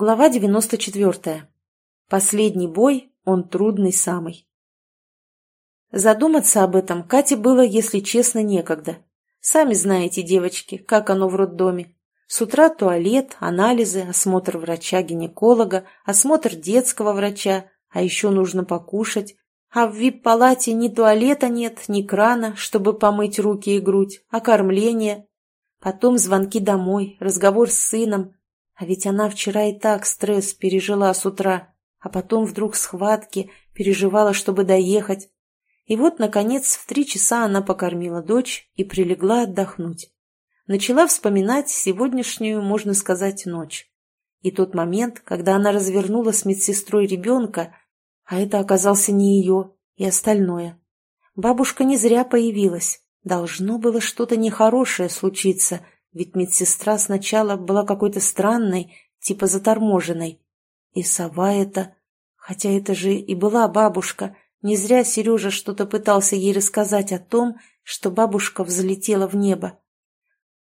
Глава 94. Последний бой, он трудный самый. Задуматься об этом Кате было, если честно, некогда. Сами знаете, девочки, как оно в роддоме. С утра туалет, анализы, осмотр врача-гинеколога, осмотр детского врача, а еще нужно покушать. А в вип-палате ни туалета нет, ни крана, чтобы помыть руки и грудь, а кормление. Потом звонки домой, разговор с сыном – а ведь она вчера и так стресс пережила с утра, а потом вдруг схватки, переживала, чтобы доехать. И вот, наконец, в три часа она покормила дочь и прилегла отдохнуть. Начала вспоминать сегодняшнюю, можно сказать, ночь. И тот момент, когда она развернула с медсестрой ребенка, а это оказался не ее, и остальное. Бабушка не зря появилась. Должно было что-то нехорошее случиться — ведь медсестра сначала была какой-то странной, типа заторможенной. И сова это... Хотя это же и была бабушка. Не зря Сережа что-то пытался ей рассказать о том, что бабушка взлетела в небо.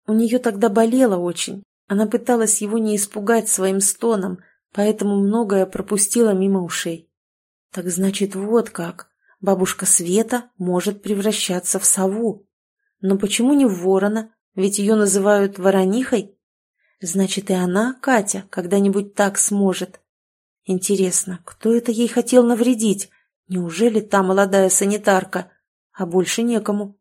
У нее тогда болело очень. Она пыталась его не испугать своим стоном, поэтому многое пропустила мимо ушей. Так значит, вот как. Бабушка Света может превращаться в сову. Но почему не в ворона, ведь ее называют воронихой. Значит, и она, Катя, когда-нибудь так сможет. Интересно, кто это ей хотел навредить? Неужели та молодая санитарка? А больше некому.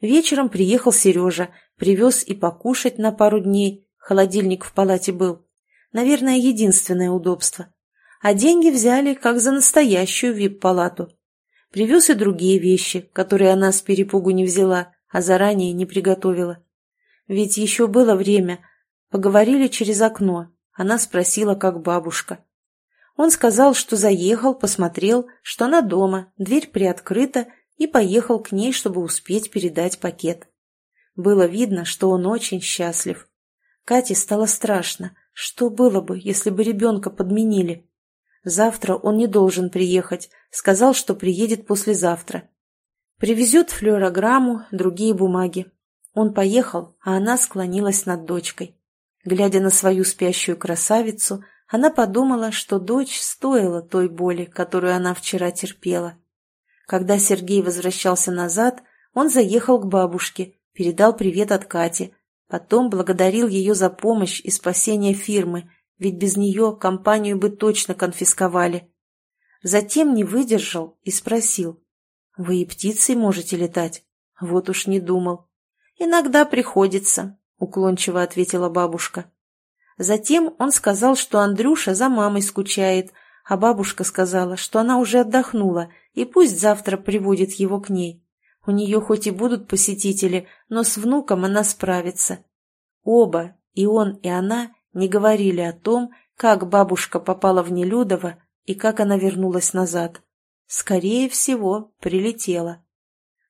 Вечером приехал Сережа, привез и покушать на пару дней. Холодильник в палате был. Наверное, единственное удобство. А деньги взяли, как за настоящую вип-палату. Привез и другие вещи, которые она с перепугу не взяла, а заранее не приготовила. Ведь еще было время. Поговорили через окно. Она спросила, как бабушка. Он сказал, что заехал, посмотрел, что она дома, дверь приоткрыта, и поехал к ней, чтобы успеть передать пакет. Было видно, что он очень счастлив. Кате стало страшно. Что было бы, если бы ребенка подменили? Завтра он не должен приехать. Сказал, что приедет послезавтра. Привезет флюорограмму, другие бумаги. Он поехал, а она склонилась над дочкой. Глядя на свою спящую красавицу, она подумала, что дочь стоила той боли, которую она вчера терпела. Когда Сергей возвращался назад, он заехал к бабушке, передал привет от Кати, потом благодарил ее за помощь и спасение фирмы, ведь без нее компанию бы точно конфисковали. Затем не выдержал и спросил, «Вы и птицей можете летать?» Вот уж не думал. «Иногда приходится», — уклончиво ответила бабушка. Затем он сказал, что Андрюша за мамой скучает, а бабушка сказала, что она уже отдохнула, и пусть завтра приводит его к ней. У нее хоть и будут посетители, но с внуком она справится. Оба, и он, и она, не говорили о том, как бабушка попала в Нелюдово и как она вернулась назад. Скорее всего, прилетела.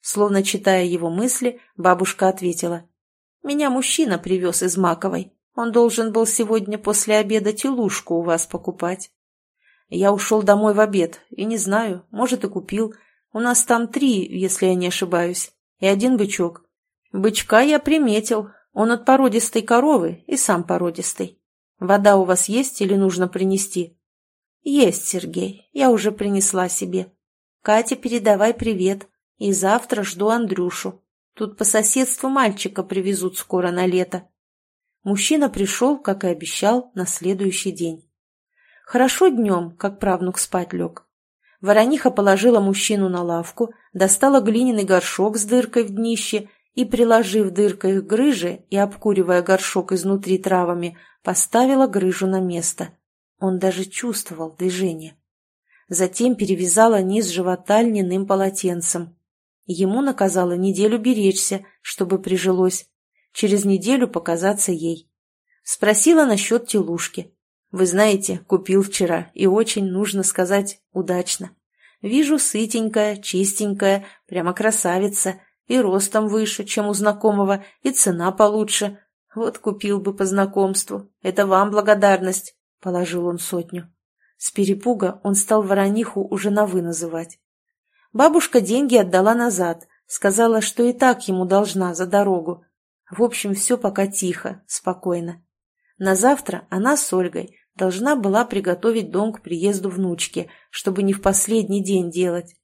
Словно читая его мысли, бабушка ответила. «Меня мужчина привез из Маковой. Он должен был сегодня после обеда телушку у вас покупать. Я ушел домой в обед, и не знаю, может, и купил. У нас там три, если я не ошибаюсь, и один бычок. Бычка я приметил, он от породистой коровы и сам породистый. Вода у вас есть или нужно принести?» «Есть, Сергей, я уже принесла себе. Кате передавай привет. И завтра жду Андрюшу. Тут по соседству мальчика привезут скоро на лето. Мужчина пришел, как и обещал, на следующий день. Хорошо днем, как правнук спать лег. Ворониха положила мужчину на лавку, достала глиняный горшок с дыркой в днище и, приложив дыркой к грыже и обкуривая горшок изнутри травами, поставила грыжу на место. Он даже чувствовал движение. Затем перевязала низ живота льняным полотенцем. Ему наказала неделю беречься, чтобы прижилось. Через неделю показаться ей. Спросила насчет телушки. Вы знаете, купил вчера, и очень, нужно сказать, удачно. Вижу сытенькая, чистенькая, прямо красавица, и ростом выше, чем у знакомого, и цена получше. Вот купил бы по знакомству. Это вам благодарность, — положил он сотню. С перепуга он стал ворониху уже на «вы» называть. Бабушка деньги отдала назад, сказала, что и так ему должна за дорогу. В общем, все пока тихо, спокойно. На завтра она с Ольгой должна была приготовить дом к приезду внучки, чтобы не в последний день делать.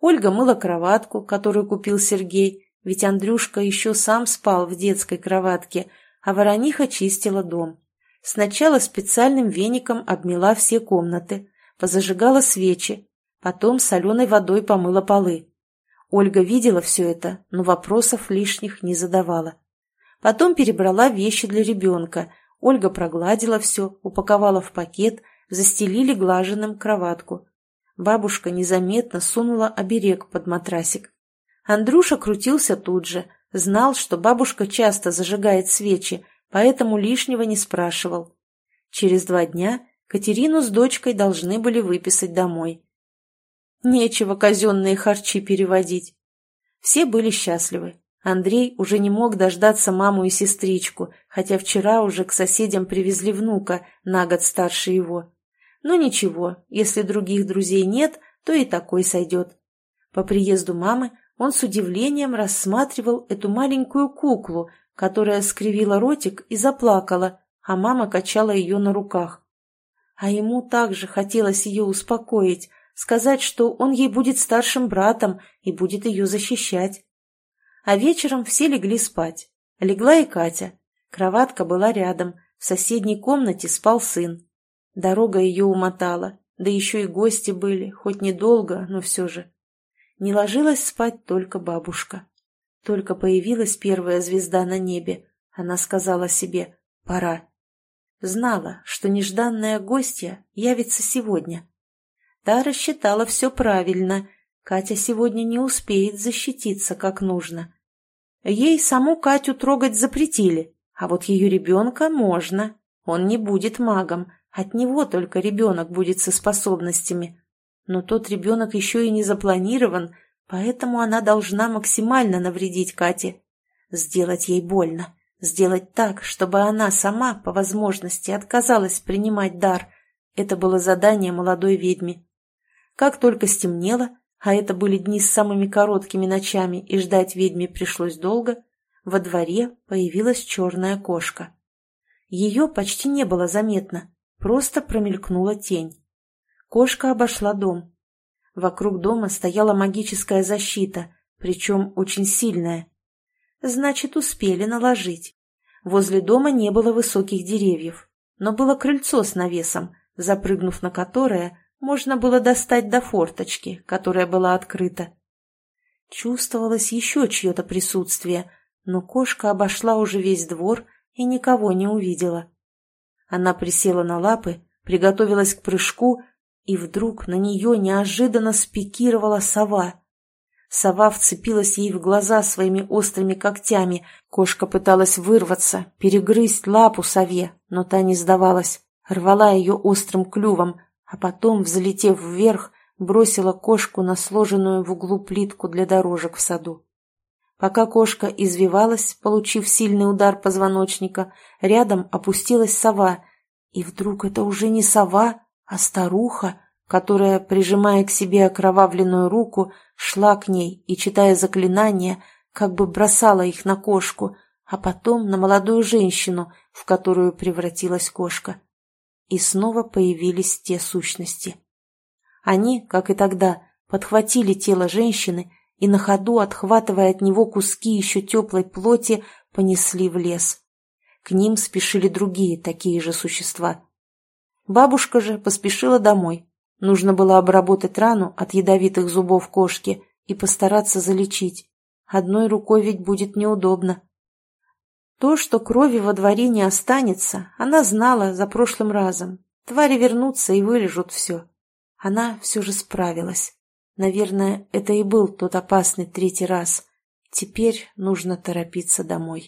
Ольга мыла кроватку, которую купил Сергей, ведь Андрюшка еще сам спал в детской кроватке, а Ворониха чистила дом. Сначала специальным веником обмела все комнаты, позажигала свечи, потом соленой водой помыла полы. Ольга видела все это, но вопросов лишних не задавала. Потом перебрала вещи для ребенка. Ольга прогладила все, упаковала в пакет, застелили глаженным кроватку. Бабушка незаметно сунула оберег под матрасик. Андрюша крутился тут же, знал, что бабушка часто зажигает свечи, поэтому лишнего не спрашивал. Через два дня Катерину с дочкой должны были выписать домой. Нечего казенные харчи переводить. Все были счастливы. Андрей уже не мог дождаться маму и сестричку, хотя вчера уже к соседям привезли внука, на год старше его. Но ничего, если других друзей нет, то и такой сойдет. По приезду мамы он с удивлением рассматривал эту маленькую куклу, которая скривила ротик и заплакала, а мама качала ее на руках. А ему также хотелось ее успокоить, сказать, что он ей будет старшим братом и будет ее защищать. А вечером все легли спать. Легла и Катя. Кроватка была рядом, в соседней комнате спал сын. Дорога ее умотала, да еще и гости были, хоть недолго, но все же. Не ложилась спать только бабушка. Только появилась первая звезда на небе, она сказала себе «пора». Знала, что нежданная гостья явится сегодня. Та рассчитала все правильно. Катя сегодня не успеет защититься как нужно. Ей саму Катю трогать запретили, а вот ее ребенка можно. Он не будет магом, от него только ребенок будет со способностями. Но тот ребенок еще и не запланирован, поэтому она должна максимально навредить Кате. Сделать ей больно. Сделать так, чтобы она сама, по возможности, отказалась принимать дар. Это было задание молодой ведьме. Как только стемнело, а это были дни с самыми короткими ночами, и ждать ведьме пришлось долго, во дворе появилась черная кошка. Ее почти не было заметно, Просто промелькнула тень. Кошка обошла дом. Вокруг дома стояла магическая защита, причем очень сильная. Значит, успели наложить. Возле дома не было высоких деревьев, но было крыльцо с навесом, запрыгнув на которое, можно было достать до форточки, которая была открыта. Чувствовалось еще чье-то присутствие, но кошка обошла уже весь двор и никого не увидела. Она присела на лапы, приготовилась к прыжку, и вдруг на нее неожиданно спикировала сова. Сова вцепилась ей в глаза своими острыми когтями. Кошка пыталась вырваться, перегрызть лапу сове, но та не сдавалась, рвала ее острым клювом, а потом, взлетев вверх, бросила кошку на сложенную в углу плитку для дорожек в саду. Пока кошка извивалась, получив сильный удар позвоночника, рядом опустилась сова, и вдруг это уже не сова, а старуха, которая, прижимая к себе окровавленную руку, шла к ней и, читая заклинания, как бы бросала их на кошку, а потом на молодую женщину, в которую превратилась кошка. И снова появились те сущности. Они, как и тогда, подхватили тело женщины и на ходу, отхватывая от него куски еще теплой плоти, понесли в лес. К ним спешили другие такие же существа. Бабушка же поспешила домой. Нужно было обработать рану от ядовитых зубов кошки и постараться залечить. Одной рукой ведь будет неудобно. То, что крови во дворе не останется, она знала за прошлым разом. Твари вернутся и вылежут все. Она все же справилась. Наверное, это и был тот опасный третий раз. Теперь нужно торопиться домой.